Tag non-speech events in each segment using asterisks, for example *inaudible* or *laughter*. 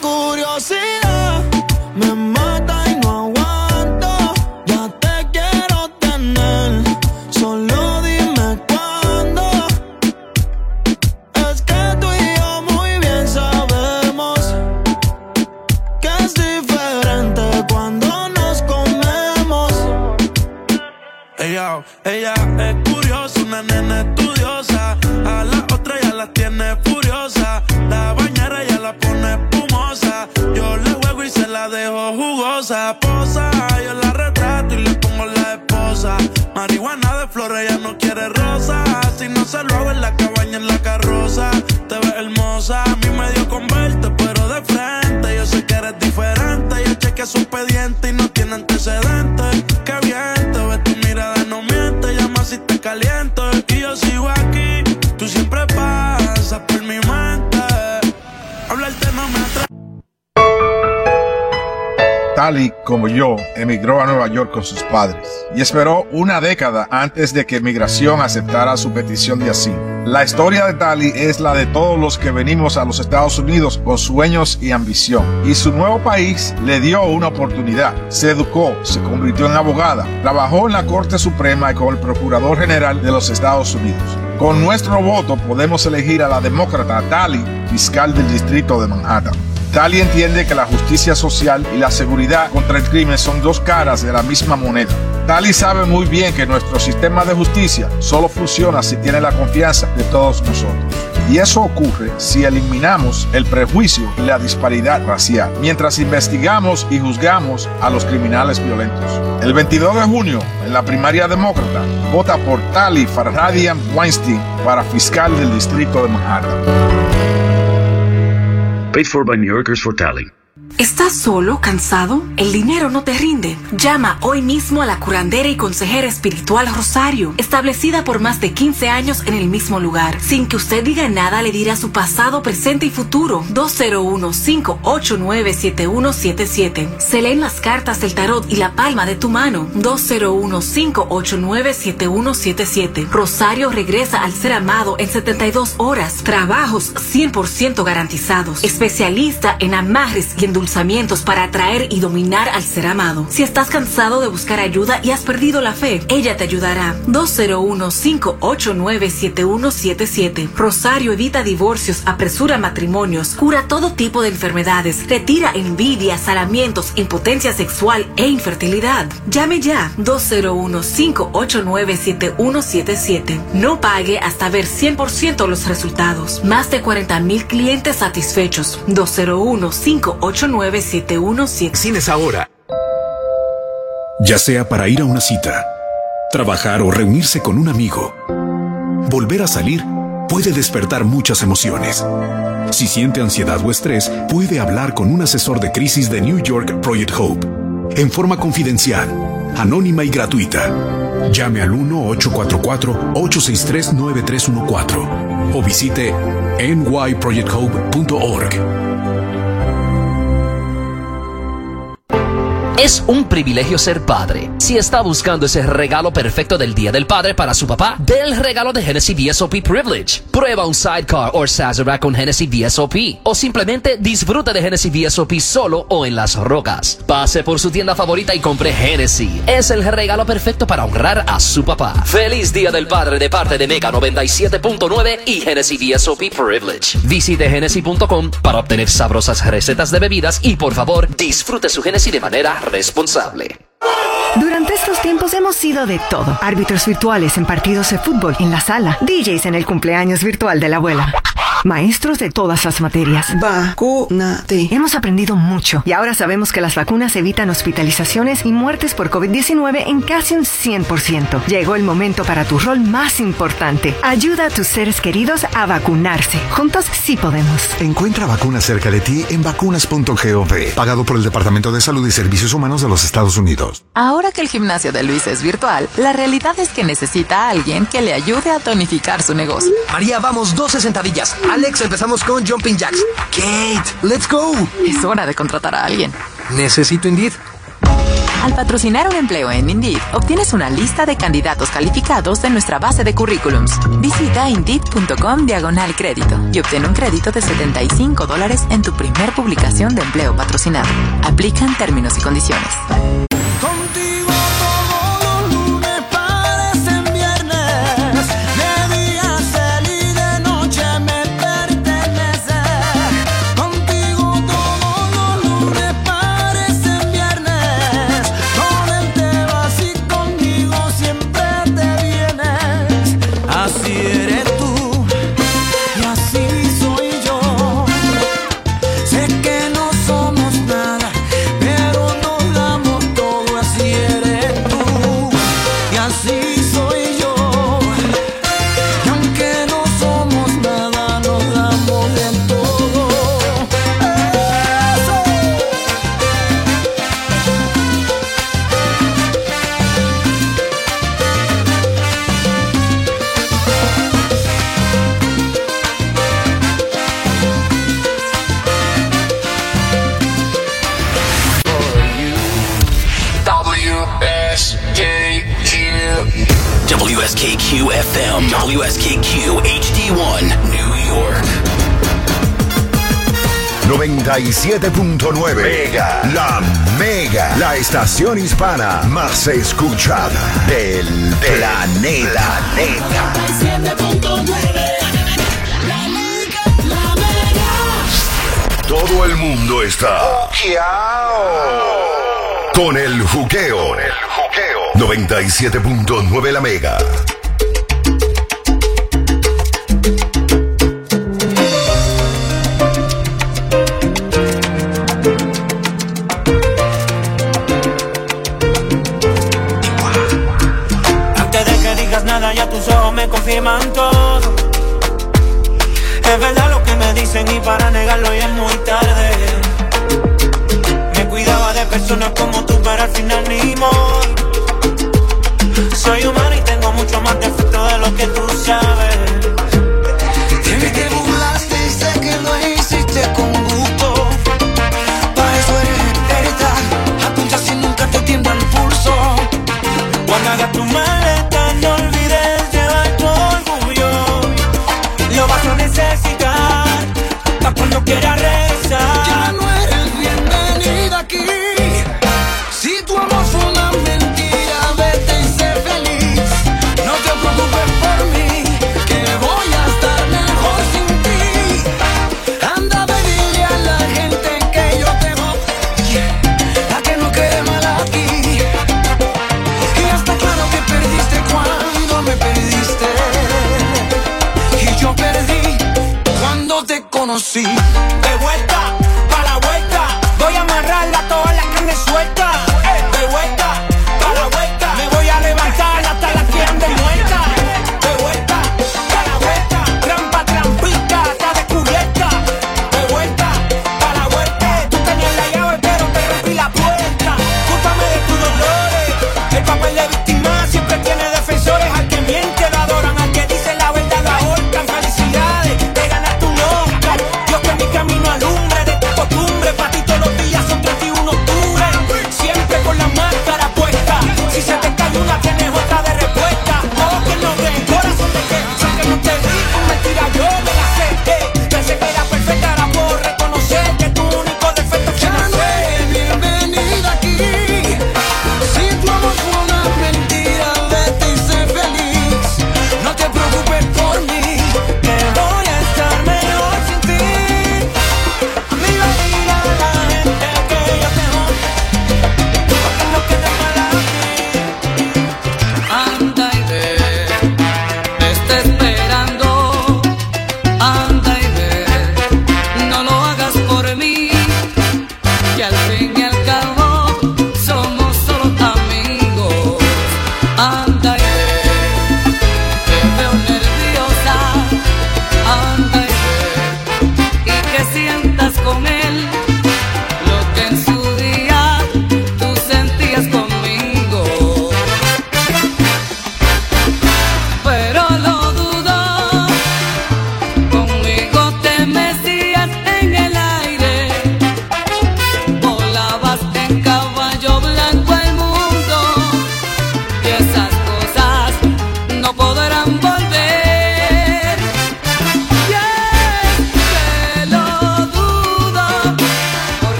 como con sus padres y esperó una década antes de que migración aceptara su petición de asilo. La historia de Tali es la de todos los que venimos a los Estados Unidos con sueños y ambición. Y su nuevo país le dio una oportunidad. Se educó, se convirtió en abogada, trabajó en la Corte Suprema y con el Procurador General de los Estados Unidos. Con nuestro voto podemos elegir a la demócrata Tali, fiscal del Distrito de Manhattan. Tali entiende que la justicia social y la seguridad contra el crimen son dos caras de la misma moneda. Tali sabe muy bien que nuestro sistema de justicia solo funciona si tiene la confianza de todos nosotros. Y eso ocurre si eliminamos el prejuicio y la disparidad racial, mientras investigamos y juzgamos a los criminales violentos. El 22 de junio, en la primaria demócrata, vota por Tali Farhadian Weinstein para fiscal del distrito de Manhattan. Paid for by New Yorkers for Tally. ¿Estás solo, cansado? ¿El dinero no te rinde? Llama hoy mismo a la curandera y consejera espiritual Rosario, establecida por más de 15 años en el mismo lugar. Sin que usted diga nada, le dirá su pasado, presente y futuro. 201-589-7177. Se leen las cartas del tarot y la palma de tu mano. 201-589-7177. Rosario regresa al ser amado en 72 horas. Trabajos 100% garantizados. Especialista en amarres y endulzamientos para atraer y dominar al ser amado. Si estás cansado de buscar ayuda y has perdido la fe, ella te ayudará. 201-589-7177. Rosario evita divorcios, apresura matrimonios, cura todo tipo de enfermedades, retira envidia, salamientos, impotencia sexual e infertilidad. Llame ya 201-589-7177. No pague hasta ver 100% los resultados. Más de 40 mil clientes satisfechos. 201 589 Cines ahora. Ya sea para ir a una cita, trabajar o reunirse con un amigo, volver a salir puede despertar muchas emociones. Si siente ansiedad o estrés, puede hablar con un asesor de crisis de New York Project Hope en forma confidencial, anónima y gratuita. Llame al 1-844-863-9314 o visite nyprojecthope.org. Es un privilegio ser padre. Si está buscando ese regalo perfecto del Día del Padre para su papá, dé el regalo de Genesis VSOP Privilege. Prueba un sidecar o Sazerac con Genesis VSOP. O simplemente disfruta de Genesis VSOP solo o en las rocas. Pase por su tienda favorita y compre Genesis. Es el regalo perfecto para honrar a su papá. Feliz Día del Padre de parte de Mega 97.9 y Genesis VSOP Privilege. Visite Genesis.com para obtener sabrosas recetas de bebidas y por favor disfrute su Genesis de manera responsable. Durante estos tiempos hemos sido de todo. Árbitros virtuales en partidos de fútbol en la sala, DJs en el cumpleaños virtual de la abuela. Maestros de todas las materias. Vacúnate. Hemos aprendido mucho y ahora sabemos que las vacunas evitan hospitalizaciones y muertes por COVID-19 en casi un 100%. Llegó el momento para tu rol más importante. Ayuda a tus seres queridos a vacunarse. Juntos sí podemos. Encuentra vacunas cerca de ti en vacunas.gov, pagado por el Departamento de Salud y Servicios Humanos de los Estados Unidos. Ahora que el gimnasio de Luis es virtual, la realidad es que necesita a alguien que le ayude a tonificar su negocio. María, vamos, 12 sentadillas. Alex, empezamos con Jumping Jacks. Kate, let's go. Es hora de contratar a alguien. Necesito Indeed. Al patrocinar un empleo en Indeed, obtienes una lista de candidatos calificados de nuestra base de currículums. Visita Indeed.com diagonal crédito y obtén un crédito de 75 dólares en tu primer publicación de empleo patrocinado. Aplican términos y condiciones. 97.9 Mega. La Mega. La estación hispana más escuchada del planeta. Todo el mundo está con el juqueo. Con el juqueo. 97.9 La Mega. Dicen y para negarlo ya es muy tarde. Me cuidaba de personas como tú, pero al final ni modo. Soy humano y tengo mucho más defecto de lo que tú sabes.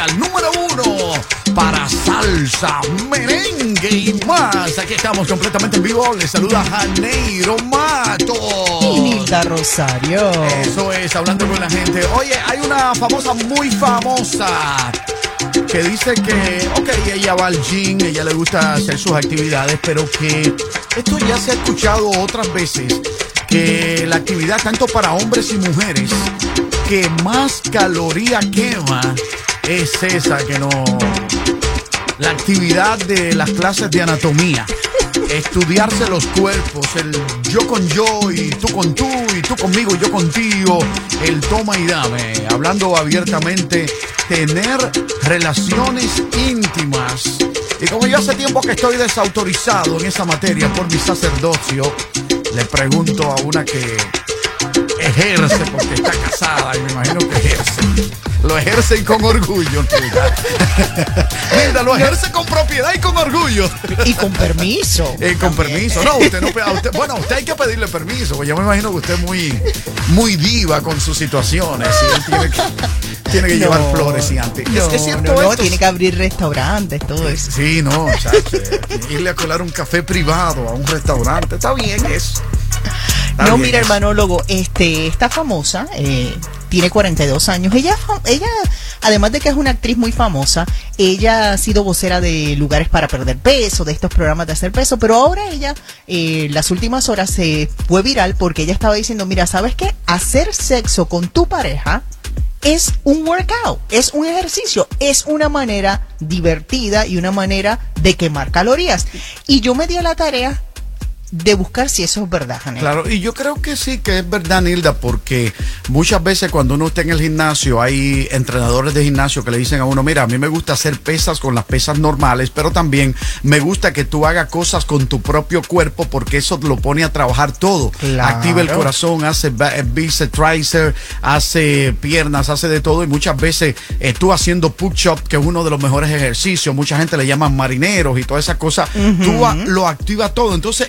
Oficial número uno para salsa, merengue y más. Aquí estamos completamente en vivo. Les saluda Janeiro Mato. Y Nilda Rosario. Eso es, hablando con la gente. Oye, hay una famosa, muy famosa que dice que, ok, ella va al gym, ella le gusta hacer sus actividades, pero que esto ya se ha escuchado otras veces, que la actividad tanto para hombres y mujeres que más caloría quema es esa que no... La actividad de las clases de anatomía. Estudiarse los cuerpos, el yo con yo y tú con tú y tú conmigo y yo contigo, el toma y dame, hablando abiertamente, tener relaciones íntimas. Y como yo hace tiempo que estoy desautorizado en esa materia por mi sacerdocio, le pregunto a una que ejerce porque está casada y me imagino que ejerce. Lo ejerce y con orgullo, Mira, *laughs* lo ejerce con propiedad y con orgullo. Y con permiso. Y con permiso. No, usted no usted, bueno, usted hay que pedirle permiso, porque yo me imagino que usted es muy, muy diva con sus situaciones. Y él tiene que, tiene que llevar flores y antes. es, cierto no, tiene que abrir restaurantes, todo eso. Sí, no, chacho, irle a colar un café privado a un restaurante. Está bien eso. No, mira, hermanólogo, este, esta famosa, eh, tiene 42 años. Ella, ella, además de que es una actriz muy famosa, ella ha sido vocera de lugares para perder peso, de estos programas de hacer peso, pero ahora ella, eh, las últimas horas se fue viral porque ella estaba diciendo, mira, ¿sabes qué? Hacer sexo con tu pareja es un workout, es un ejercicio, es una manera divertida y una manera de quemar calorías. Y yo me di a la tarea de buscar si eso es verdad, Janel. Claro, y yo creo que sí, que es verdad, Nilda, porque muchas veces cuando uno está en el gimnasio, hay entrenadores de gimnasio que le dicen a uno, mira, a mí me gusta hacer pesas con las pesas normales, pero también me gusta que tú hagas cosas con tu propio cuerpo porque eso lo pone a trabajar todo. Activa el corazón, hace eh, bíceps, tríceps, hace piernas, hace de todo y muchas veces eh, tú haciendo push-up, que es uno de los mejores ejercicios, mucha gente le llama marineros y todas esas cosas, tú lo activa todo. Entonces,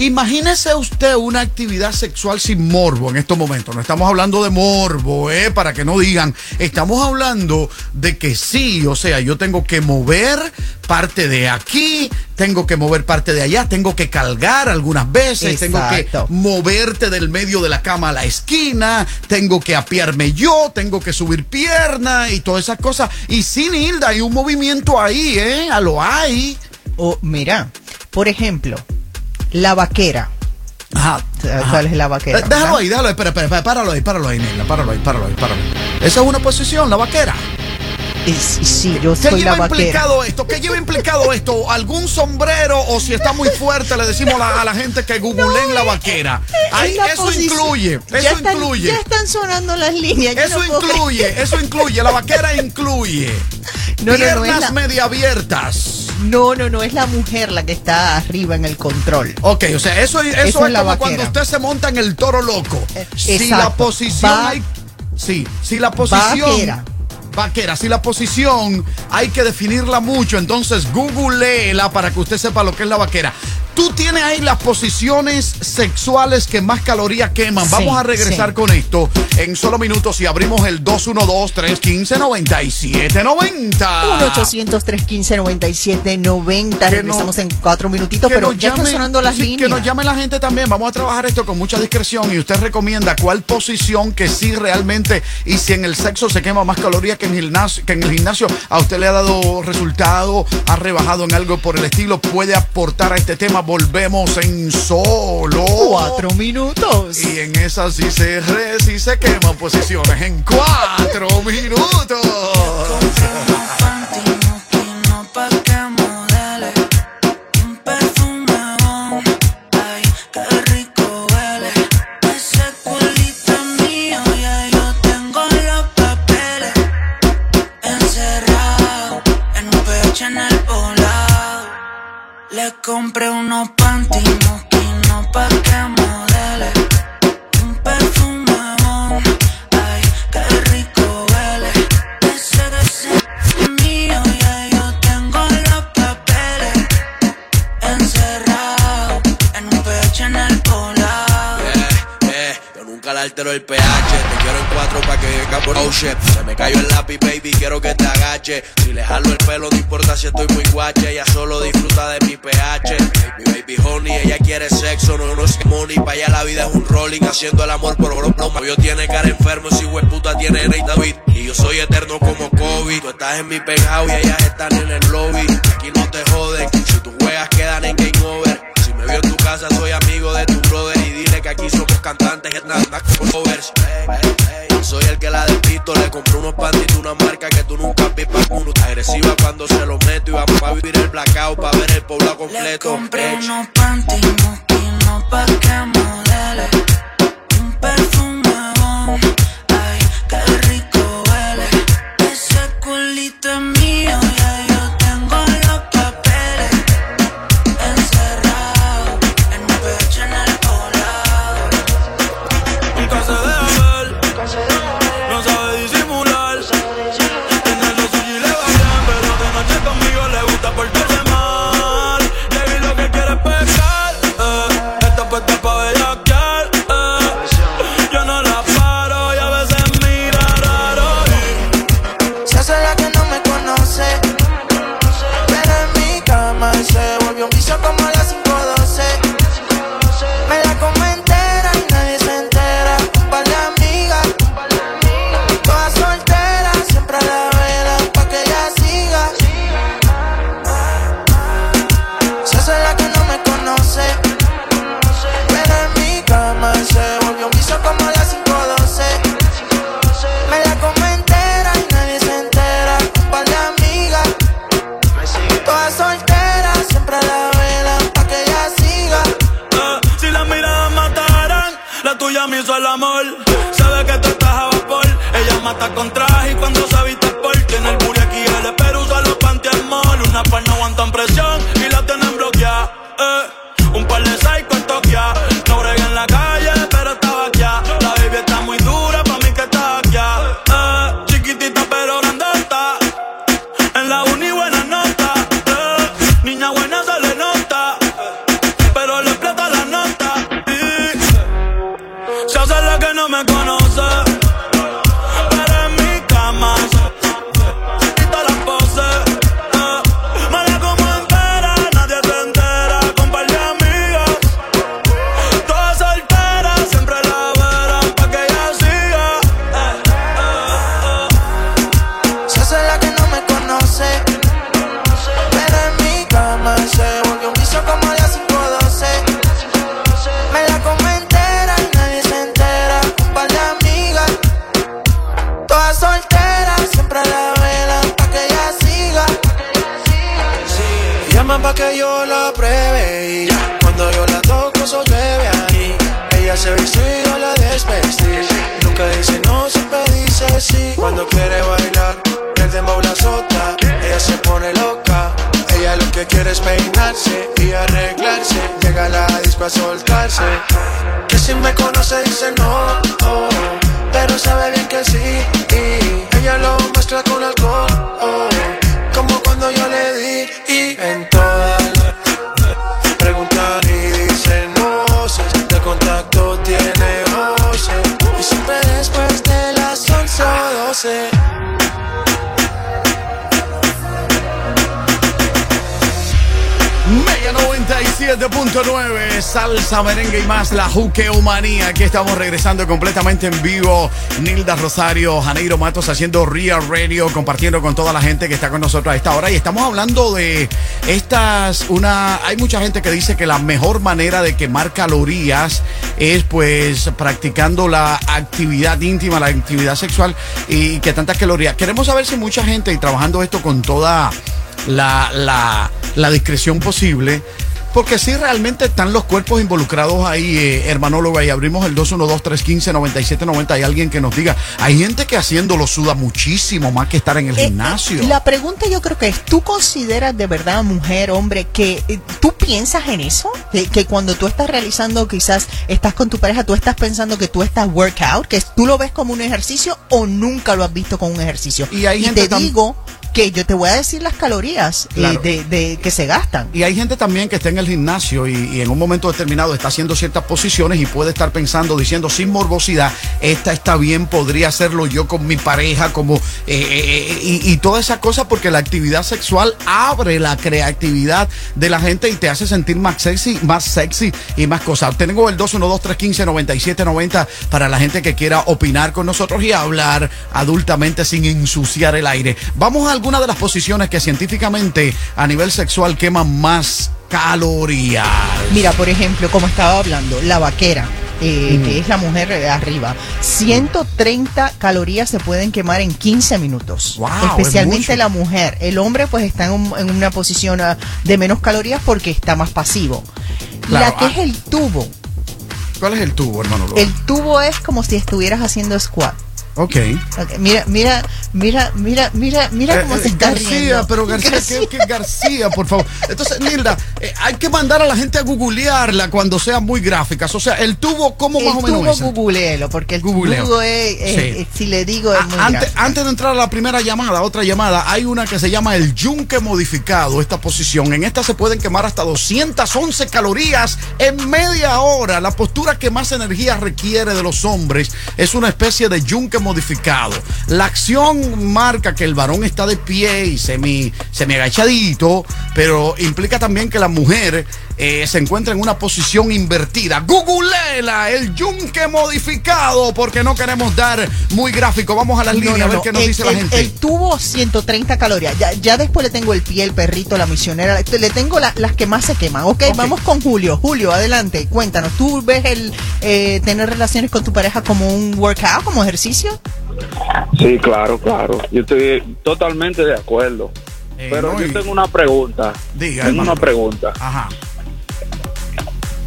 Imagínese usted una actividad sexual sin morbo en estos momentos. No estamos hablando de morbo, ¿eh? Para que no digan. Estamos hablando de que sí, o sea, yo tengo que mover parte de aquí, tengo que mover parte de allá, tengo que cargar algunas veces, tengo que moverte del medio de la cama a la esquina, tengo que apiarme yo, tengo que subir pierna y todas esas cosas. Y sin Hilda, hay un movimiento ahí, ¿eh? A lo hay. O mira, por ejemplo, la vaquera. Ajá. ¿Cuál es la vaquera? Eh, déjalo ahí, déjalo ahí, espera, espera, páralo ahí, páralo ahí, Nela, páralo ahí, páralo ahí, páralo ahí. Esa es una posición, la vaquera. Sí, yo soy ¿Qué lleva la implicado esto? ¿Qué lleva implicado esto? ¿Algún sombrero o si está muy fuerte le decimos a la gente que googleen la vaquera? Ahí, eso incluye, eso incluye. Ya están sonando las líneas. Eso incluye, eso incluye, la vaquera incluye. No, Piernas media abiertas. No, no, no, es la mujer la que está arriba en el control. Ok, o sea, eso, eso, es, como cuando usted se monta en el toro loco. Eh, si la posición hay, Sí, si la posición... Vaquera. Vaquera, si la posición hay que definirla mucho, entonces googleela para que usted sepa lo que es la vaquera. Tú tienes ahí las posiciones sexuales que más calorías queman. Vamos a regresar con esto en solo minutos y abrimos el 212-315-9790. 1-800-315-9790. Regresamos en cuatro minutitos, pero ya están sonando las líneas. Que nos llame la gente también. Vamos a trabajar esto con mucha discreción y usted recomienda cuál posición que sí realmente y si en el sexo se quema más calorías que en el gimnasio, que en el gimnasio a usted le ha dado resultado, ha rebajado en algo por el estilo, puede aportar a este tema volvemos en solo cuatro minutos. Y en esa sí se re, sí se queman posiciones en cuatro minutos. Compré unos panty no pa' que quiero el pH. Te quiero en cuatro pa' que venga por oh shit. Se me cayó el lápiz, baby, quiero que te agache. Si le jalo el pelo, no importa si estoy muy guache. Ella solo disfruta de mi pH. Mi baby honey, ella quiere sexo, no, no es money. Pa' allá la vida es un rolling, haciendo el amor por broma. Yo tiene cara enfermo, si puta tiene Rey David. Y yo soy eterno como COVID. Tú estás en mi penthouse y ellas están en el lobby. Aquí no te joden, si tus juegas quedan en game over. Si me veo en tu casa, soy amigo de tu brother. Y dile que aquí somos cantantes, nada con. Soy el que la despisto, le compré unos de una marca que tú nunca has visto. Uno agresiva cuando se lo meto y vamos a vivir el blackout para ver el poblado completo. Compré unos panties mosquinos pa' que modele par no juqueomanía. Aquí estamos regresando completamente en vivo. Nilda Rosario, Janeiro Matos haciendo Real Radio, compartiendo con toda la gente que está con nosotros a esta hora. Y estamos hablando de estas, una, hay mucha gente que dice que la mejor manera de quemar calorías es pues practicando la actividad íntima, la actividad sexual y que tantas calorías. Queremos saber si mucha gente y trabajando esto con toda la, la, la discreción posible. Porque si realmente están los cuerpos involucrados ahí, eh, hermanóloga, y abrimos el 212-315-9790. Hay alguien que nos diga, hay gente que haciéndolo suda muchísimo más que estar en el gimnasio. La pregunta yo creo que es, ¿tú consideras de verdad, mujer, hombre, que eh, tú piensas en eso? Que, que cuando tú estás realizando, quizás estás con tu pareja, tú estás pensando que tú estás workout, que tú lo ves como un ejercicio o nunca lo has visto como un ejercicio. Y hay y gente te digo que yo te voy a decir las calorías eh, de, de- que se gastan. Y hay gente también que está en el gimnasio y, y en un momento determinado está haciendo ciertas posiciones y puede estar pensando, diciendo sin morbosidad, esta está bien, podría hacerlo yo con mi pareja, como eh, eh, y, y toda esa cosa porque la actividad sexual abre la creatividad de la gente y te hace sentir más sexy, más sexy y más cosas. Tengo el 212-315-9790 para la gente que quiera opinar con nosotros y hablar adultamente sin ensuciar el aire. Vamos a algunas de las posiciones que científicamente a nivel sexual queman más calorías. Mira, por ejemplo, como estaba hablando, la vaquera. eh, Mm. que es la mujer de arriba, 130 calorías se pueden quemar en 15 minutos. Wow, especialmente es la mujer. El hombre pues está en, un- en una posición ah, de menos calorías porque está más pasivo. Claro, la que ah. es el tubo. ¿Cuál es el tubo, hermano? El tubo es como si estuvieras haciendo squat. Ok. Ok, Mira, mira, mira, mira, mira, mira Eh, cómo eh, se está García, riendo. pero García, ¿qué, qué García, por favor? Entonces, Nilda, eh, hay que mandar a la gente a googlearla cuando sean muy gráficas. O sea, el tubo, ¿cómo más o el menos tubo es? googleelo, porque el Googleo. tubo es, es- Sí. es- si le digo, es muy Antes, antes de entrar a la primera llamada, otra llamada, hay una que se llama el yunque modificado, esta posición. En esta se pueden quemar hasta 211 calorías en media hora. La postura que más energía requiere de los hombres es una especie de yunque modificado. La acción marca que el varón está de pie y semi agachadito, pero implica también que la mujer eh, se encuentra en una posición invertida. Googleela el yunque modificado porque no queremos dar muy gráfico. Vamos a las No, líneas no, a ver no. qué nos el, dice la gente. el tubo 130 calorías. Ya, ya después le tengo el pie, el perrito, la misionera. Le le tengo la- las que más se queman. ok, vamos con Julio. Julio, adelante. Cuéntanos. ¿Tú ves el eh, tener relaciones con tu pareja como un workout, como ejercicio? Sí, claro, claro. Yo estoy totalmente de acuerdo. Pero no, yo tengo una pregunta. Diga, tengo hermano. una pregunta. Ajá.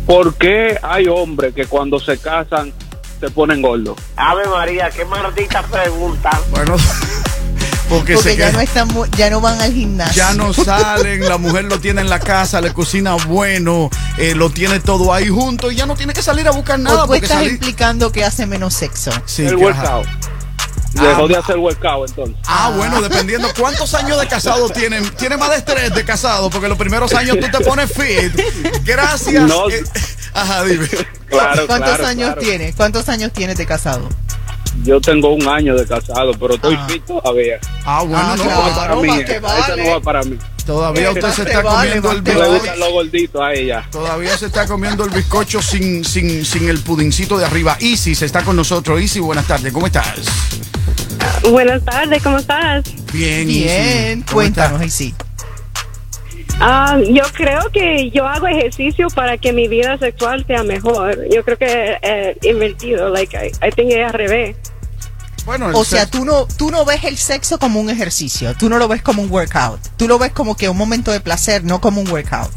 ¿Por qué hay hombres que cuando se casan se ponen gordos? Ave María, qué maldita pregunta. Bueno, *laughs* porque, Porque se ya no, están, ya no van al gimnasio. Ya no *laughs* salen, la mujer lo tiene en la casa, le cocina bueno, eh, lo tiene todo ahí junto y ya no tiene que salir a buscar nada. o tú porque estás salir- implicando que hace menos sexo. Sí, el workout. Dejó de hacer workout entonces. Ah, bueno, dependiendo cuántos años de casado tienen. Tiene más de tres de casado, porque los primeros años tú te pones fit. Gracias. No. eh, ajá, dime. Claro, ¿Cuántos claro, años claro. tienes? ¿Cuántos años tienes de casado? Yo tengo un año de casado, pero estoy fit todavía. Ah, bueno, Ah, no, claro, para mí, esa vale. no va para mí. Todavía usted se está vale, comiendo el bizcocho. a ella. Todavía se está comiendo el bizcocho sin, sin, sin el pudincito de arriba. Isis está con nosotros. Isis, buenas tardes. ¿Cómo estás? Buenas tardes, ¿cómo estás? Bien, Bien, Isis. ¿Cómo cuéntanos, sí. Ah, yo creo que yo hago ejercicio para que mi vida sexual sea mejor. Yo creo que eh, invertido, like I, I think es al revés. Bueno, O sea, sexo- tú no, tú no ves el sexo como un ejercicio, tú no lo ves como un workout, tú lo ves como que un momento de placer, no como un workout.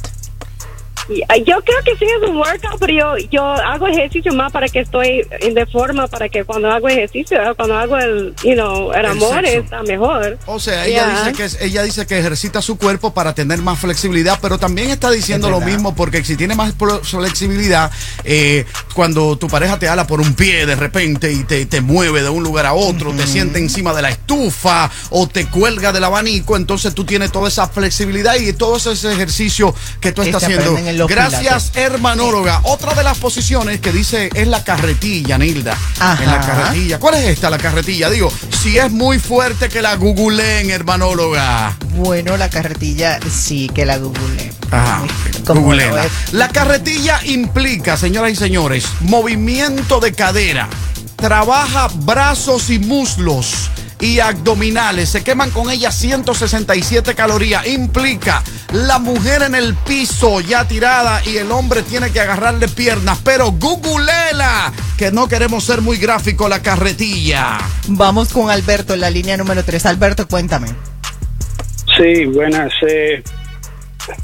Yo creo que sí es un workout, pero yo, yo hago ejercicio más para que estoy en de forma, para que cuando hago ejercicio, cuando hago el, you know, el El amor sexo. está mejor. O sea, ella Yeah. dice que ella dice que ejercita su cuerpo para tener más flexibilidad, pero también está diciendo Es lo mismo porque si tiene más flexibilidad, eh, cuando tu pareja te ala por un pie de repente y te, te mueve de un lugar a otro, te siente encima de la estufa o te cuelga del abanico, entonces tú tienes toda esa flexibilidad y todo ese ejercicio que tú estás haciendo. Aprenden en los Gracias, hermanóloga. Otra de las posiciones que dice es la carretilla, Nilda. Ajá. En la carretilla. ¿Cuál es esta, la carretilla? Digo, si es muy fuerte que la googleen, hermanóloga. Bueno, la carretilla sí que la google. Ajá, *laughs* es- La carretilla implica, señoras y señores, movimiento de cadera. Trabaja brazos y muslos y abdominales. Se queman con ella 167 calorías. Implica la mujer en el piso ya tirada y el hombre tiene que agarrarle piernas. Pero googleela, que no queremos ser muy gráfico, la carretilla. Vamos con Alberto en la línea número 3. Alberto, cuéntame. Sí, buenas. eh,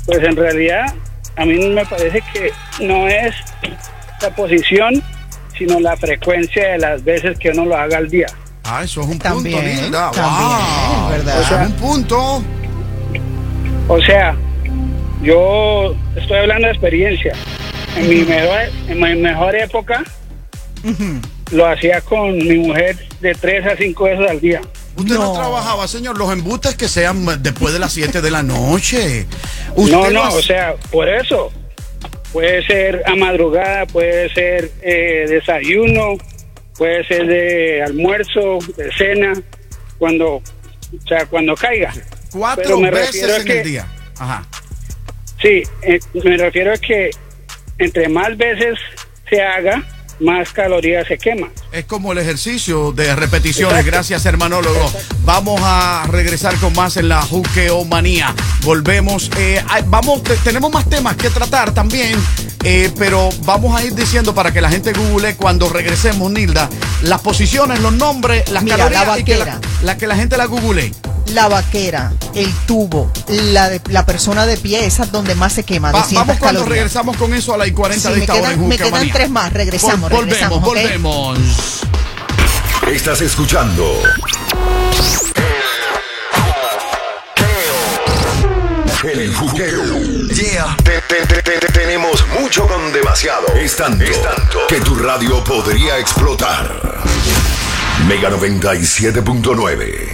pues en realidad a mí me parece que no es la posición, sino la frecuencia de las veces que uno lo haga al día. Ah, eso es un También, punto, Nilda. también, Wow. verdad. O sea, un punto. O sea, yo estoy hablando de experiencia. En mi mejor, en mi mejor época lo hacía con mi mujer de tres a cinco veces al día. Usted no. trabajaba, señor, los embustes que sean después de las 7 de la noche. Usted No, no, hace- o sea, por eso. Puede ser a madrugada, puede ser eh, desayuno, puede ser de almuerzo, de cena, cuando, o sea, cuando caiga. Cuatro Pero me veces refiero en que- el día. Ajá. Sí, eh, me refiero a que entre más veces se haga, más calorías se queman. Es como el ejercicio de repeticiones. Exacto. Gracias, hermanólogo. Vamos a regresar con más en la juqueomanía. Volvemos. eh, vamos, te- tenemos más temas que tratar también. eh, pero vamos a ir diciendo para que la gente google cuando regresemos, Nilda, las posiciones, los nombres, las Mira, calorías la y que la, la que la gente la google. La vaquera, el tubo, la, de- la persona de pie, esa es donde más se quema. Va- 200 vamos cuando calorías. regresamos con eso a las 40 Sí, de me esta hora quedan- en me quedan tres más. Regresamos, Vol- regresamos, Volvemos, volvemos. Estás escuchando El juqueo. Yeah. Te- te- te- te- te- tenemos mucho con demasiado. Es tanto, es tanto que tu radio podría explotar. Mega 97.9.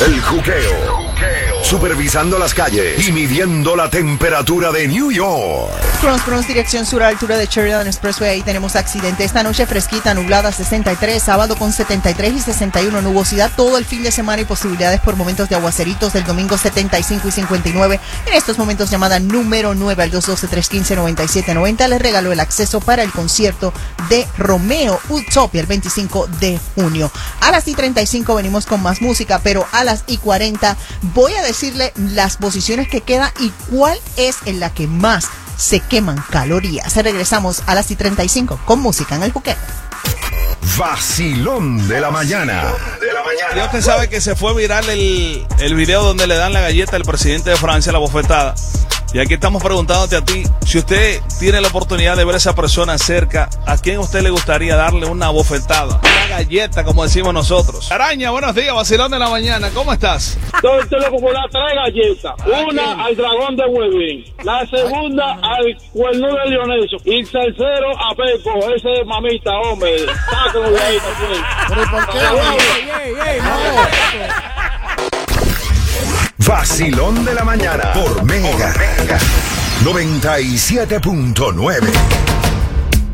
El juqueo. Supervisando las calles y midiendo la temperatura de New York. Cross Cross, dirección sur a altura de Sheridan Expressway. Ahí tenemos accidente. Esta noche fresquita, nublada 63, sábado con 73 y 61, nubosidad todo el fin de semana y posibilidades por momentos de aguaceritos del domingo 75 y 59. En estos momentos llamada número 9 al 212-315-9790 les regaló el acceso para el concierto de Romeo Utopia el 25 de junio. A las y 35 venimos con más música, pero a las y 40 voy a decirle las posiciones que queda y cuál es en la que más se queman calorías. Regresamos a las y 35 con música en el buque. Vacilón de la mañana. Ya usted sabe que se fue viral el, el video donde le dan la galleta al presidente de Francia, la bofetada. Y aquí estamos preguntándote a ti, si usted tiene la oportunidad de ver a esa persona cerca, ¿a quién a usted le gustaría darle una bofetada? Una galleta, como decimos nosotros. Araña, buenos días, vacilón de la mañana, ¿cómo estás? Entonces le popular tres galletas. Una al dragón de Huevín. La segunda al cuerno de Leoneso. Y el tercero a Pepo. Ese es mamita, hombre. Sáquenlo de ahí también. ¿Pero por qué? Vacilón de la mañana por Mega. 97.9.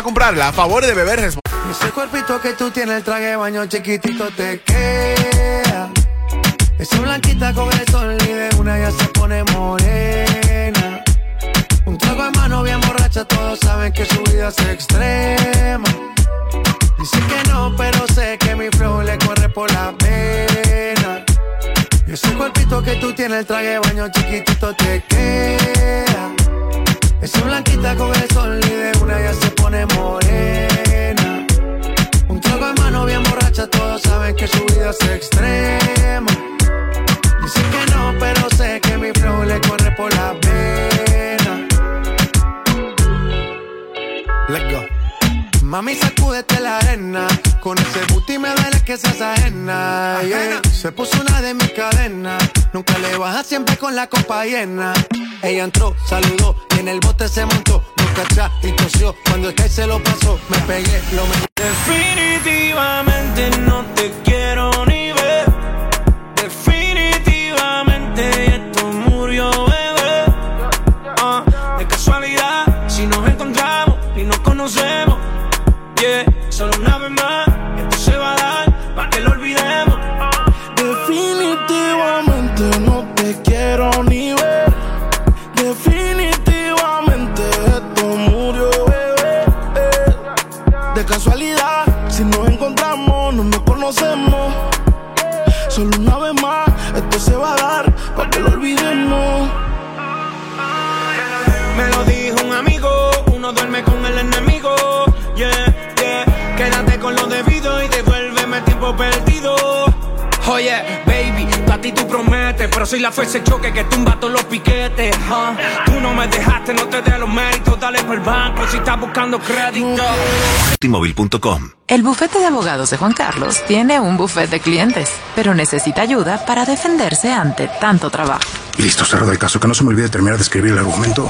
comprarla. A favor de beber. Ese cuerpito que tú tienes, el traje de baño chiquitito te queda. Esa blanquita con el sol y de una ya se pone morena. Un trago en mano bien borracha, todos saben que su vida es extrema. Dice que no, pero sé que mi flow le corre por la pena. Y ese cuerpito que tú tienes, el traje de baño chiquitito te queda. Esa blanquita con el sol y de una ya se pone morena. Un trago en mano bien borracha, todos saben que su vida es extrema. Dicen que no, pero sé que mi flow le corre por la pena. Let's go. Mami, sacúdete la arena. Con ese booty me duele que seas ajena. yeah. Se puso una de mis cadenas. Nunca le baja siempre con la copa llena. Ella entró, saludó y en el bote se montó. Nunca atrás y tosió. Cuando el que se lo pasó, me pegué, lo me. Definitivamente no te quiero ni ver. Definitivamente esto murió, bebé. Ah, de casualidad, si nos encontramos y nos conocemos, yeah, solo una vez más, esto se va a dar para que lo olvidemos. Definitivamente no te quiero ni ti tú prometes, pero soy la fuerza choque que tumba todos los piquetes. ah. Tú no me dejaste, no te dé los méritos, dale por el banco si estás buscando crédito. T-Mobile.com El bufete de abogados de Juan Carlos tiene un bufete de clientes, pero necesita ayuda para defenderse ante tanto trabajo. Listo, cerrado el caso. Que no se me olvide terminar de escribir el argumento.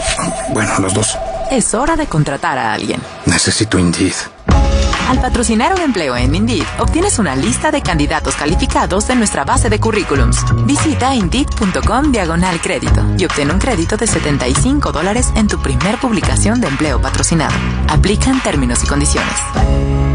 Bueno, los dos. Es hora de contratar a alguien. Necesito Indeed. Al patrocinar un empleo en Indeed, obtienes una lista de candidatos calificados de nuestra base de currículums. Visita Indeed.com diagonal crédito y obtén un crédito de 75 dólares en tu primer publicación de empleo patrocinado. Aplican términos y condiciones.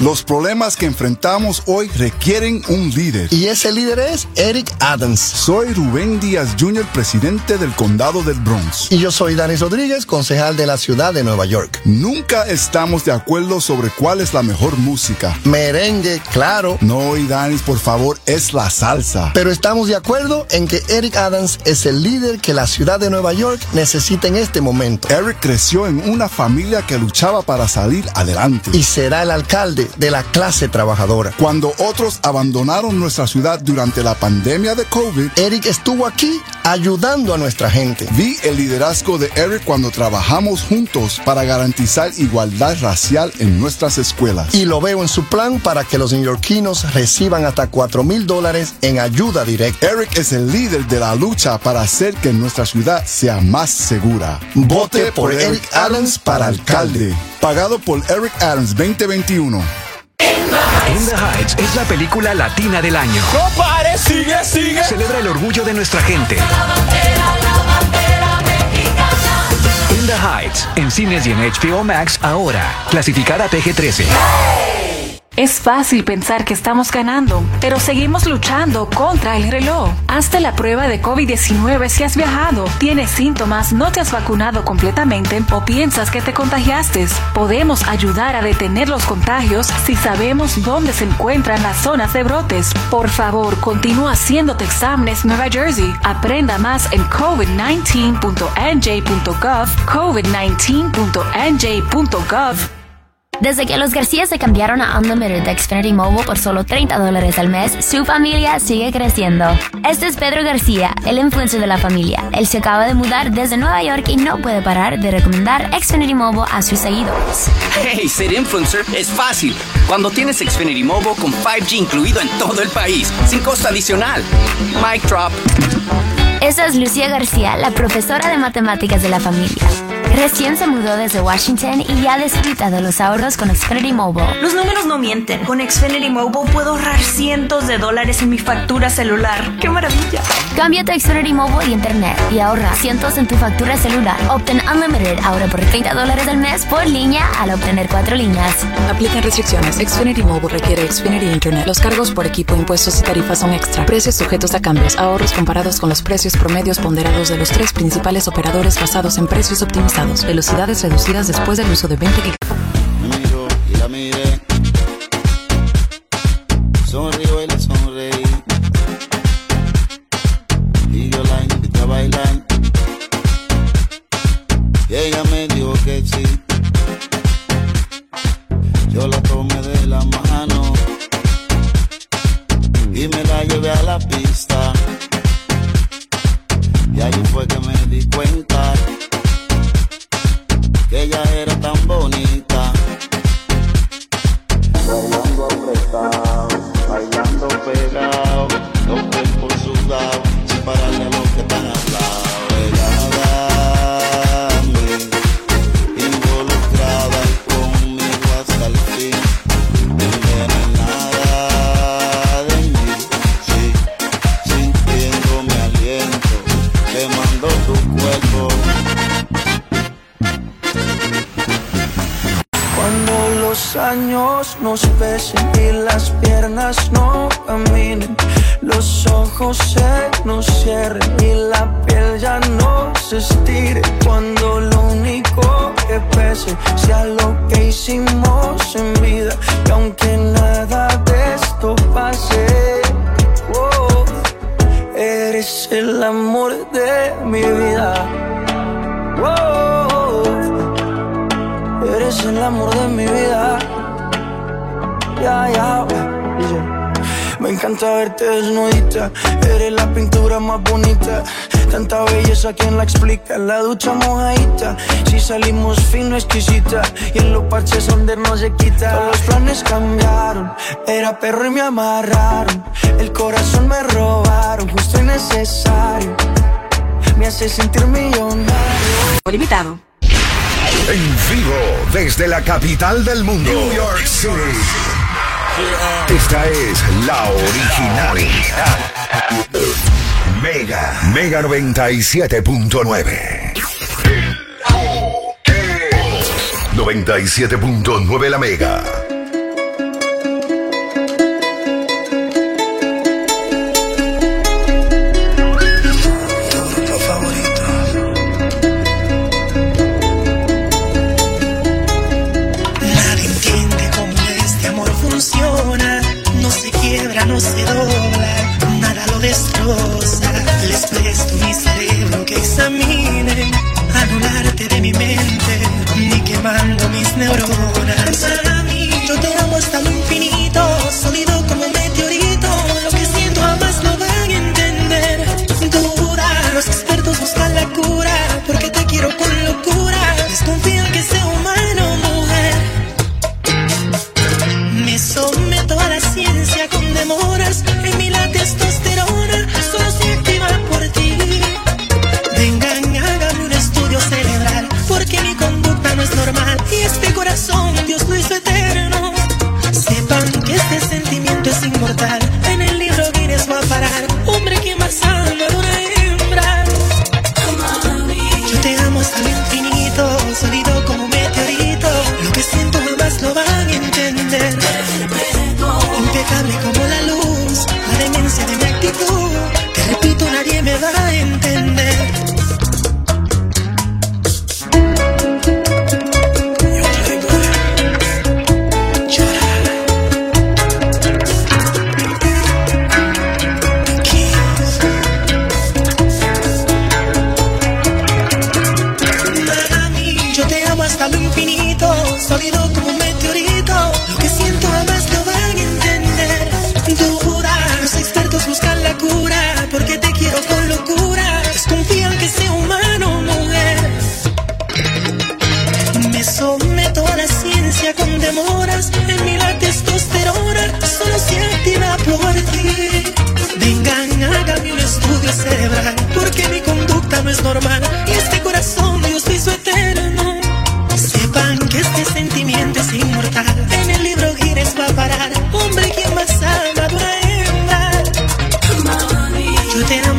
Los problemas que enfrentamos hoy requieren un líder. Y ese líder es Eric Adams. Soy Rubén Díaz Jr., presidente del condado del Bronx. Y yo soy Danis Rodríguez, concejal de la ciudad de Nueva York. Nunca estamos de acuerdo sobre cuál es la mejor música. Merengue, claro. No, y Danis, por favor, es la salsa. Pero estamos de acuerdo en que Eric Adams es el líder que la ciudad de Nueva York necesita en este momento. Eric creció en una familia que luchaba para salir adelante. Y será el alcalde de la clase trabajadora. Cuando otros abandonaron nuestra ciudad durante la pandemia de COVID, Eric estuvo aquí ayudando a nuestra gente. Vi el liderazgo de Eric cuando trabajamos juntos para garantizar igualdad racial en nuestras escuelas. Y lo veo en su plan para que los neoyorquinos reciban hasta 4 mil dólares en ayuda directa. Eric es el líder de la lucha para hacer que nuestra ciudad sea más segura. Vote por Eric Adams para alcalde. Pagado por Eric Adams 2021. In the Heights es la película latina del año. No pare, sigue, sigue. Celebra el orgullo de nuestra gente. In the Heights, en cines y en HBO Max ahora. Clasificada PG-13. Es fácil pensar que estamos ganando, pero seguimos luchando contra el reloj. Hazte la prueba de COVID-19 si has viajado, tienes síntomas, no te has vacunado completamente o piensas que te contagiaste. Podemos ayudar a detener los contagios si sabemos dónde se encuentran las zonas de brotes. Por favor, continúa haciéndote exámenes Nueva Jersey. Aprenda más en covid19.nj.gov, covid19.nj.gov. Desde que los García se cambiaron a Unlimited de Xfinity Mobile por solo 30 dólares al mes, su familia sigue creciendo. Este es Pedro García, el influencer de la familia. Él se acaba de mudar desde Nueva York y no puede parar de recomendar Xfinity Mobile a sus seguidores. Hey, ser influencer es fácil. Cuando tienes Xfinity Mobile con 5G incluido en todo el país, sin costo adicional. Mic drop. Esa es Lucía García, la profesora de matemáticas de la familia. Recién se mudó desde Washington y ya disfruta de los ahorros con Xfinity Mobile. Los números no mienten. Con Xfinity Mobile puedo ahorrar cientos de dólares en mi factura celular. ¡Qué maravilla! Cámbiate a Xfinity Mobile y Internet y ahorra cientos en tu factura celular. Obtén Unlimited ahora por 30 dólares al mes por línea al obtener cuatro líneas. Aplican restricciones. Xfinity Mobile requiere Xfinity Internet. Los cargos por equipo, impuestos y tarifas son extra. Precios sujetos a cambios. Ahorros comparados con los precios promedios ponderados de los tres principales operadores basados en precios optimizados. Velocidades reducidas después del uso de 20 GB. Nos pesen y las piernas no caminen, los ojos se nos cierren y la piel ya no se estire. Cuando lo único que pese sea lo que hicimos en vida, y aunque nada de esto pase, oh, eres el amor de mi vida. Oh, Eres el amor de mi vida. Me encanta verte desnudita, eres la pintura más bonita. Tanta belleza, quien la explica? La ducha mojadita, si salimos fino, exquisita. Y en los parches donde no se quita. Todos los planes cambiaron, era perro y me amarraron. El corazón me robaron, justo y necesario. Me hace sentir millonario. Limitado. En vivo, desde la capital del mundo, New York City esta es la original. Mega, Mega 97.9. 97.9 la Mega. neuronas.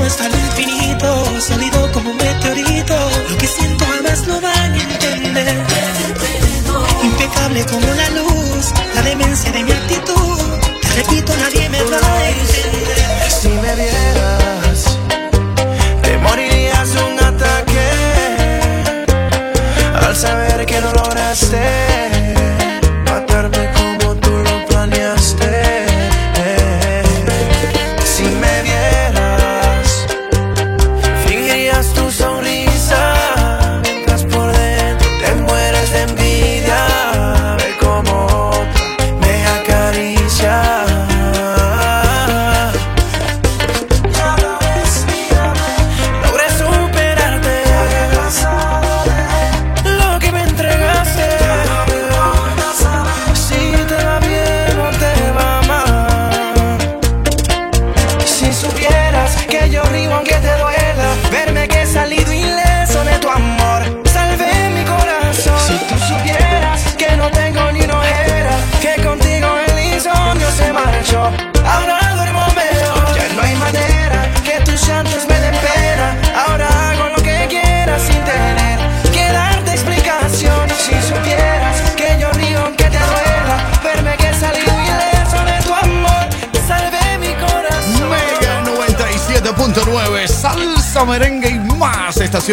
hasta el infinito, sólido como un meteorito. Lo que siento jamás lo van a entender. Impecable como la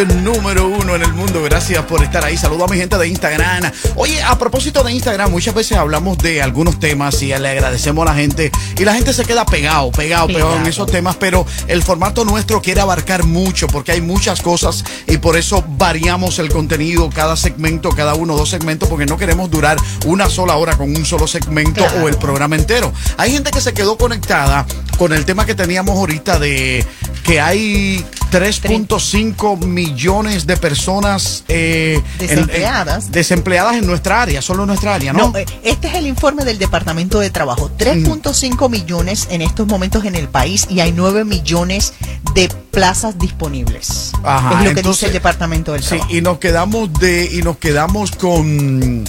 número uno en el mundo. Gracias por estar ahí. Saludo a mi gente de Instagram. Oye, a propósito de Instagram, muchas veces hablamos de algunos temas y le agradecemos a la gente. Y la gente se queda pegado, pegado, pegado en esos temas. Pero el formato nuestro quiere abarcar mucho porque hay muchas cosas y por eso variamos el contenido, cada segmento, cada uno, dos segmentos, porque no queremos durar una sola hora con un solo segmento o el programa entero. Hay gente que se quedó conectada con el tema que teníamos ahorita de que hay 3.5 millones de personas eh, en- en- Desempleadas. desempleadas en nuestra área, solo en nuestra área, ¿no? No, eh, este es el informe del Departamento de Trabajo. Mm. 3.5 millones en estos momentos en el país y hay 9 millones de plazas disponibles. Ajá, es lo que entonces- dice el Departamento del Sí, Trabajo. y nos quedamos de y nos quedamos con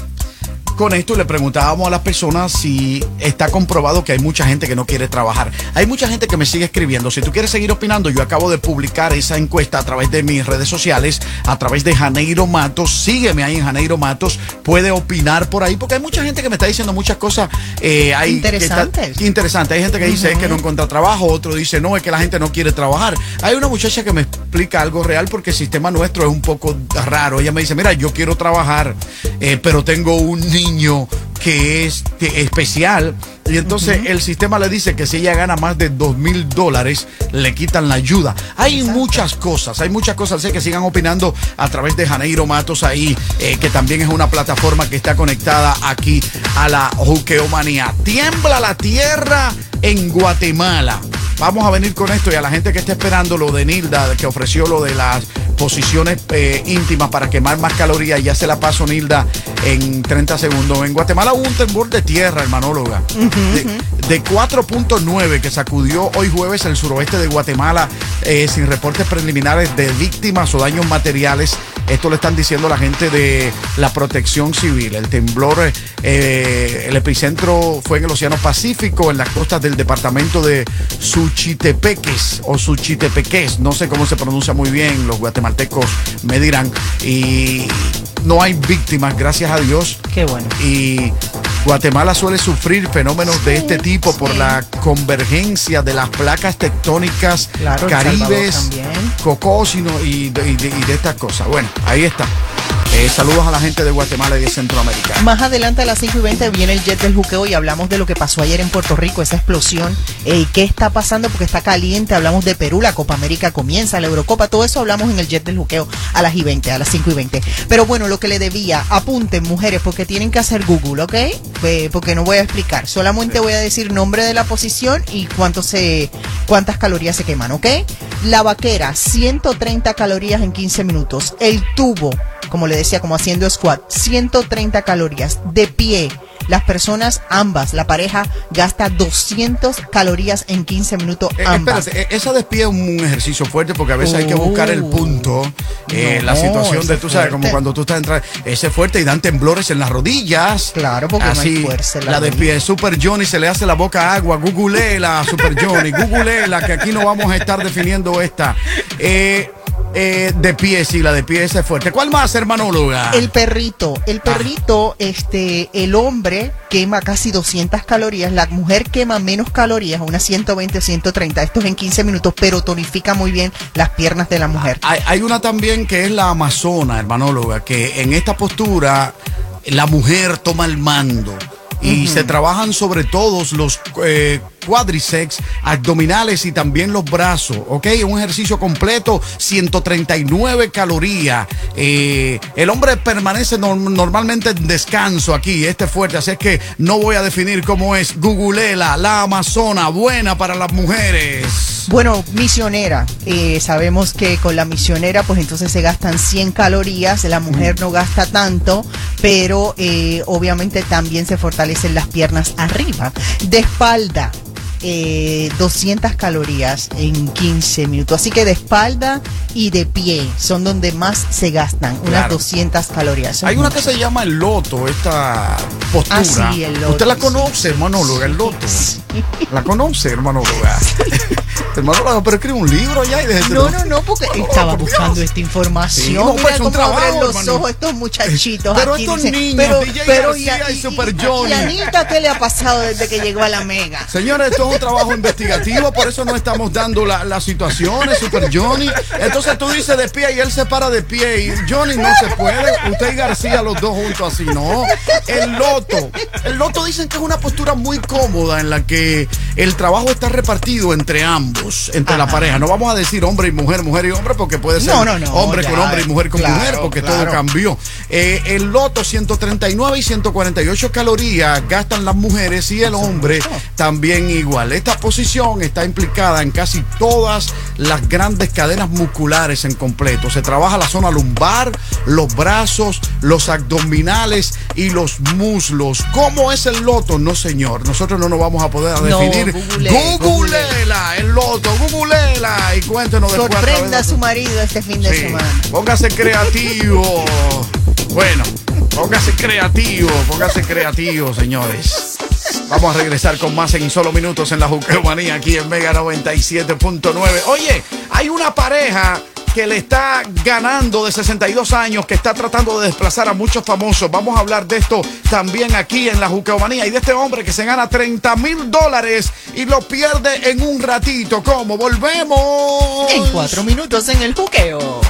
con esto y le preguntábamos a las personas si está comprobado que hay mucha gente que no quiere trabajar. Hay mucha gente que me sigue escribiendo. Si tú quieres seguir opinando, yo acabo de publicar esa encuesta a través de mis redes sociales, a través de Janeiro Matos. Sígueme ahí en Janeiro Matos. Puede opinar por ahí, porque hay mucha gente que me está diciendo muchas cosas. eh, hay, está- Interesantes. interesante. Hay gente que dice es que no encuentra trabajo, otro dice no, es que la gente no quiere trabajar. Hay una muchacha que me explica algo real porque el sistema nuestro es un poco raro. Ella me dice, mira, yo quiero trabajar, eh, pero tengo un niño niño que es que- especial. Y entonces el sistema le dice que si ella gana más de dos mil dólares, le quitan la ayuda. Hay muchas cosas, hay muchas cosas. Así que sigan opinando a través de Janeiro Matos ahí, eh, que también es una plataforma que está conectada aquí a la Juqueomanía. Tiembla la tierra en Guatemala. Vamos a venir con esto y a la gente que está esperando lo de Nilda, que ofreció lo de las posiciones eh, íntimas para quemar más calorías. Ya se la paso Nilda en 30 segundos. En Guatemala hubo un temblor de tierra, hermanóloga. De, de 4.9 que sacudió hoy jueves el suroeste de Guatemala eh, sin reportes preliminares de víctimas o daños materiales. Esto le están diciendo la gente de la protección civil. El temblor, eh, el epicentro fue en el Océano Pacífico, en las costas del departamento de Suchitepeques o Suchitepeques. No sé cómo se pronuncia muy bien, los guatemaltecos me dirán. Y no hay víctimas, gracias a Dios. Qué bueno. Y Guatemala suele sufrir fenómenos de este tipo por la convergencia de las placas tectónicas Claro, caribes, cocos y, no- y de, y de- y de estas cosas. Bueno, ahí está. Eh, saludos a la gente de Guatemala y de Centroamérica. Más adelante a las 5 y 20 viene el jet del juqueo y hablamos de lo que pasó ayer en Puerto Rico, esa explosión. Eh, ¿Qué está pasando? Porque está caliente. Hablamos de Perú, la Copa América comienza, la Eurocopa, todo eso hablamos en el jet del juqueo a las y 20, a las 5 y 20. Pero bueno, lo que le debía, apunten mujeres, porque tienen que hacer Google, ¿ok? Eh, porque no voy a explicar, solamente voy a decir nombre de la posición y cuánto se, cuántas calorías se queman, ¿ok? La vaquera, 130 calorías en 15 minutos. El tubo, como le decía, como haciendo squat, 130 calorías. De pie, las personas, ambas, la pareja, gasta 200 calorías en 15 minutos, Eh, ambas. espérate, eh, esa despie es un ejercicio fuerte porque a veces hay que buscar el punto, eh, No, la situación de, tú sabes, como cuando tú estás entrando, ese es fuerte y dan temblores en las rodillas. Claro, porque no hay Así, fuerza en la la despie, Super Johnny se le hace la boca agua, googleela, Super Johnny, googleela, que aquí no vamos a estar definiendo esta. Eh, eh, de pie, sí, la de pie es fuerte. ¿Cuál más, hermanóloga? El perrito, el perrito, este, el hombre quema casi 200 calorías, la mujer quema menos calorías, unas 120 o 130, esto es en 15 minutos, pero tonifica muy bien las piernas de la mujer. Hay, hay una también que es la amazona, hermanóloga, que en esta postura la mujer toma el mando. Y se trabajan sobre todos los eh, cuádriceps, abdominales y también los brazos, ¿ok? Un ejercicio completo, 139 calorías. Eh, el hombre permanece norm- normalmente en descanso aquí, este es fuerte, así es que no voy a definir cómo es. Googleela, la amazona, buena para las mujeres. Bueno, misionera, eh, sabemos que con la misionera pues entonces se gastan 100 calorías, la mujer no gasta tanto, pero eh, obviamente también se fortalecen las piernas arriba. De espalda, eh, 200 calorías en 15 minutos, así que de espalda y de pie son donde más se gastan, unas Claro. 200 calorías. Hay una que se llama el loto, esta postura. Ah, sí, el loto, Usted la conoce, hermanóloga, el loto. La conoce, hermanóloga. *laughs* hermanóloga, pero escribe un libro ya y desde No, no, no, porque estaba buscando esta información. no, Mira pues, cómo trabajo, abren los hermano. ojos estos muchachitos. Pero aquí, estos dicen, niños, pero, DJ pero y y Johnny. a Anita qué le ha pasado desde que llegó a la Mega? Señores, esto es un trabajo investigativo, por eso no estamos dando la- las situaciones, Super Johnny. Entonces tú dices de pie y él se para de pie. Y Johnny no se puede. Usted y García, los dos juntos así, no. El loto. El loto dicen que es una postura muy cómoda en la que el trabajo está repartido entre ambos, entre la pareja. No vamos a decir hombre y mujer, mujer y hombre, porque puede ser No, no, no, hombre ya, con hombre y mujer con claro, mujer, porque todo cambió. Eh, el loto, 139 y 148 calorías gastan las mujeres y el hombre también igual. Esta posición está implicada en casi todas las grandes cadenas musculares en completo. Se trabaja la zona lumbar, los brazos, los abdominales y los muslos. ¿Cómo es el loto? No, señor. Nosotros no nos vamos a poder No, definir. google, Googleela, el loto, googleela y cuéntenos después. Sorprenda a su marido este fin de Sí. semana. Póngase creativo. *laughs* Bueno, póngase creativo, póngase creativo, señores. Vamos a regresar con más en solo minutos en la Juqueomanía aquí en Mega 97.9. Oye, hay una pareja que le está ganando de 62 años, que está tratando de desplazar a muchos famosos. Vamos a hablar de esto también aquí en la Juqueomanía y de este hombre que se gana 30 mil dólares y lo pierde en un ratito. ¿Cómo? Volvemos. En cuatro minutos en el juqueo.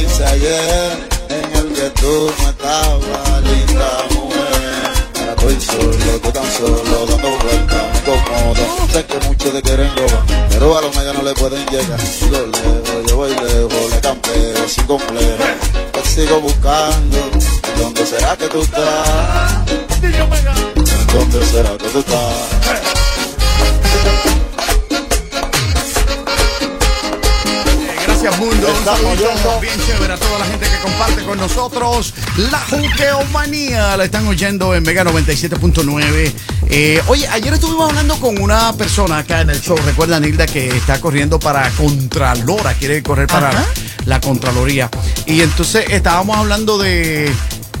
Hice ayer En el que tú no estabas linda mujer Ahora estoy solo, tú tan solo, dando vueltas, me incomodo. Sé que muchos te quieren robar, pero a los mega no le pueden llegar. Yo lejos, yo voy lejos, le campeo sin complejo. Te sigo buscando, ¿dónde será que tú estás? ¿Dónde será que tú estás? Gracias, mundo. Un Estamos bien chévere a toda la gente que comparte con nosotros. La Juqueomanía la están oyendo en Mega 97.9. Eh, oye, ayer estuvimos hablando con una persona acá en el show. Recuerda, Nilda, que está corriendo para Contralora. Quiere correr para Ajá. la Contraloría. Y entonces estábamos hablando de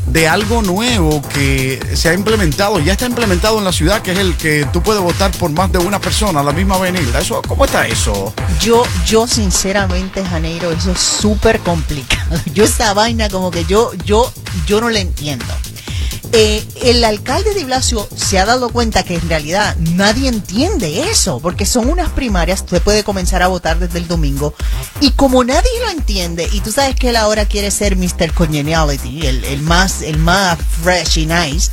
de algo nuevo que se ha implementado, ya está implementado en la ciudad, que es el que tú puedes votar por más de una persona a la misma avenida. Eso, ¿Cómo está eso? Yo, yo sinceramente, Janeiro, eso es súper complicado. *laughs* Yo esa vaina como que yo, yo, yo no la entiendo. Eh, el alcalde de Blasio se ha dado cuenta que en realidad nadie entiende eso, porque son unas primarias, usted puede comenzar a votar desde el domingo, y como nadie lo entiende, y tú sabes que él ahora quiere ser Mr. Congeniality, el, el más, el más fresh y nice,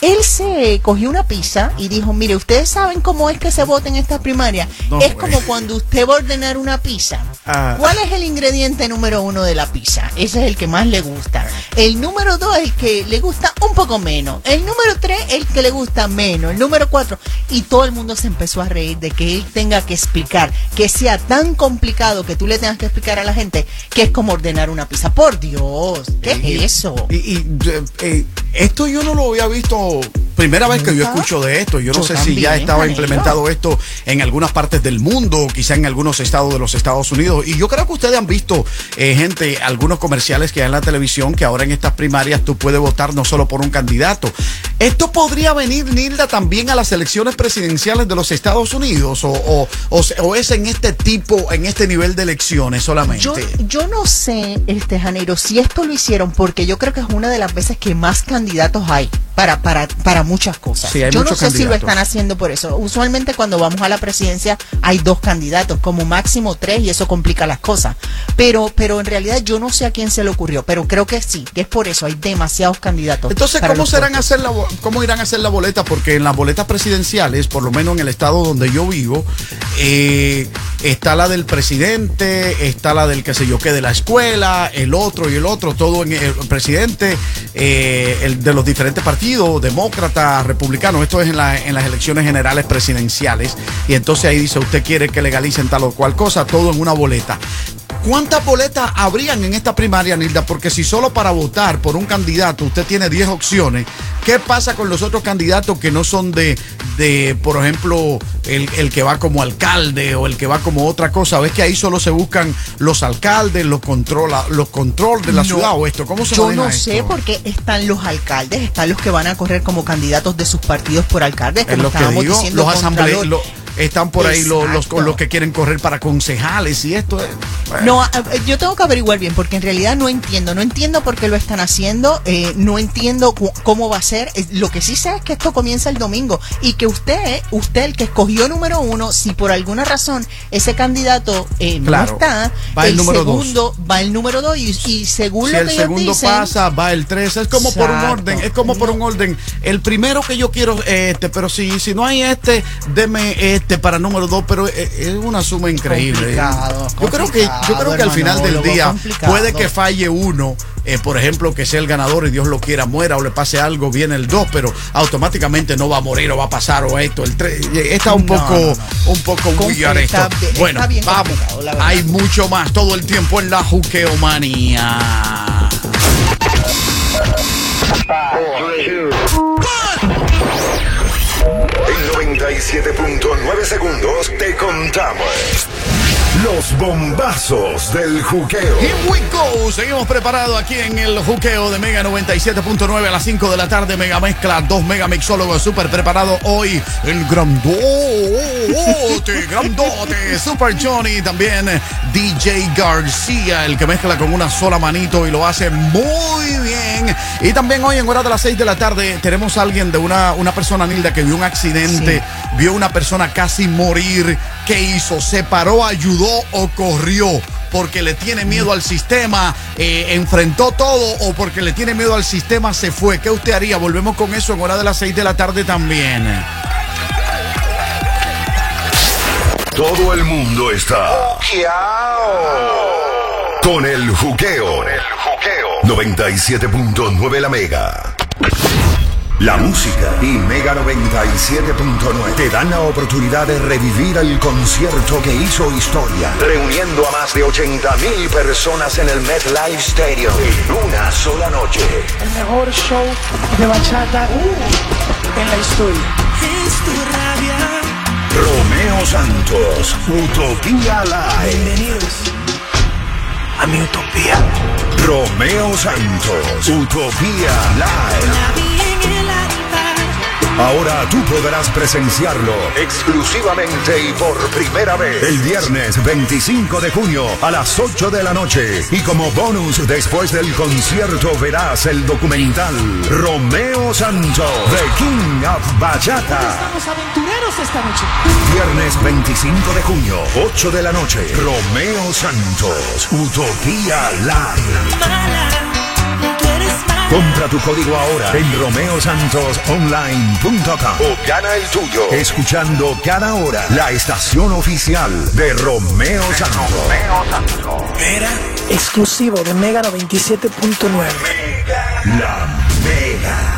él se cogió una pizza y dijo, mire, ustedes saben cómo es que se vota en esta primaria. No, es como cuando usted va a ordenar una pizza. Ah. ¿Cuál es el ingrediente número uno de la pizza? Ese es el que más le gusta. El número dos es el que le gusta un poco menos. El número tres el que le gusta menos. El número cuatro. Y todo el mundo se empezó a reír de que él tenga que explicar, que sea tan complicado que tú le tengas que explicar a la gente que es como ordenar una pizza. Por Dios, ¿qué es eso? Y, y, eh, eh, esto yo no lo había visto, primera vez que yo escucho de esto. Yo no sé si ya estaba implementado esto en algunas partes del mundo, quizá en algunos estados de los Estados Unidos. Y yo creo que ustedes han visto, eh, gente, algunos comerciales que hay en la televisión que ahora en estas primarias tú puedes votar no solo por un candidato. ¿Esto podría venir, Nilda, también a las elecciones presidenciales de los Estados Unidos? ¿O, o, o se- o es en este tipo, en este nivel de elecciones solamente? Yo, yo no sé, este Janeiro, si esto lo hicieron porque yo creo que es una de las veces que más candidatos hay para, para, para muchas cosas. Sí, yo no sé si lo están haciendo por eso. Usualmente cuando vamos a la presidencia hay dos candidatos, como máximo tres, y eso complica las cosas. Pero, pero en realidad yo no sé a quién se le ocurrió, pero creo que sí, que es por eso, hay demasiados candidatos. Entonces, ¿cómo serán hacer la, irán a hacer la boleta? Porque en las boletas presidenciales, por lo menos en el estado donde yo vivo, eh, está la del presidente, está la del que sé yo qué de la escuela, el otro y el otro, todo en el presidente, eh, el de los diferentes partidos, demócrata, republicano. Esto es en, la- en las elecciones generales presidenciales. Y entonces ahí dice, usted quiere que legalicen tal o cual cosa, todo en una boleta. ¿Cuántas boletas habrían en esta primaria, Nilda? Porque si solo para votar por un candidato usted tiene 10 opciones, ¿qué pasa con los otros candidatos que no son de, de por ejemplo, el, el que va como alcalde o el que va como otra cosa? ¿Ves que ahí solo se buscan los alcaldes, los controla, los control de la No, ciudad o esto? ¿Cómo se Yo no sé esto? porque están los alcaldes, están los que van a correr como candidatos de sus partidos por alcalde, Es como lo que digo, diciendo. los asambleístas. Están por ahí los, los, los que quieren correr para concejales y esto es... bueno. No, a- a- yo tengo que averiguar bien porque en realidad no entiendo, no entiendo por qué lo están haciendo, eh, no entiendo cómo va a ser. Lo que sí sé es que esto comienza el domingo y que usted, usted el que escogió número uno, si por alguna razón ese candidato eh, Claro, no está, va el número dos. segundo va el número dos y, y según Si lo el que ellos segundo dicen, pasa, va el 3. Es como por un orden. Es como por un orden. El primero que yo quiero es este, pero si, si no hay este, deme este para número 2. Pero es, es una suma increíble. Complicado, yo creo que, yo creo que al final del día complicado. puede que falle uno. eh, por ejemplo, que sea el ganador y Dios lo quiera, muera o le pase algo, viene el 2, pero automáticamente no va a morir o va a pasar o esto. El 3 está un No, poco, no, no. un poco Con- weird esto. está bien- Bueno, vamos. Hay mucho más todo el tiempo en la juqueomanía. 97.9 segundos te contamos los bombazos del juqueo. Here we go. Seguimos preparados aquí en el juqueo de Mega 97.9 a las 5 de la tarde. Mega Mezcla, dos Mega Mixólogos súper preparados hoy. El grandote, grandote, Super Johnny. También DJ García, el que mezcla con una sola manito y lo hace muy bien. Y también hoy en hora de las 6 de la tarde tenemos a alguien de una, una persona, Nilda, que vio un accidente, vio una persona casi morir. ¿Qué hizo? ¿Se paró, ayudó o corrió? porque le tiene miedo al sistema, eh, enfrentó todo o porque le tiene miedo al sistema se fue. ¿Qué usted haría? Volvemos con eso en hora de las 6 de la tarde también. Todo el mundo está con el juqueo. Con el juqueo. 97.9 la mega. La música y Mega 97.9 te dan la oportunidad de revivir el concierto que hizo historia, reuniendo a más de 80 mil personas en el MetLife Stadium en una sola noche. El mejor show de bachata uh, en la historia. Es tu rabia. Romeo Santos, Utopía Live. Bienvenidos a mi utopía. Romeo Santos, Utopía Live. Ahora tú podrás presenciarlo exclusivamente y por primera vez el viernes 25 de junio a las 8 de la noche. Y como bonus después del concierto verás el documental Romeo Santos, The King of Bachata. Estamos aventureros esta noche. Viernes 25 de junio, 8 de la noche. Romeo Santos, Utopía Live. Mala. Tú eres mala. Compra tu código ahora en romeosantosonline.com o gana el tuyo escuchando cada hora la estación oficial de Romeo Santos. Era exclusivo de Mega 97.9. La Mega.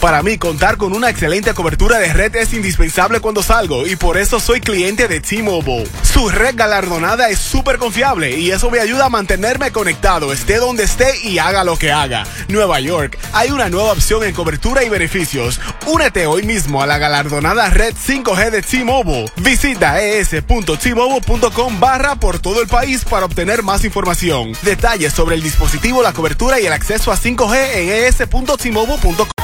Para mí, contar con una excelente cobertura de red es indispensable cuando salgo y por eso soy cliente de T-Mobile. Su red galardonada es súper confiable y eso me ayuda a mantenerme conectado, esté donde esté y haga lo que haga. Nueva York, hay una nueva opción en cobertura y beneficios. Únete hoy mismo a la galardonada red 5G de T-Mobile. Visita es.tmobile.com barra por todo el país para obtener más información. Detalles sobre el dispositivo, la cobertura y el acceso a 5G en es.tmobile.com.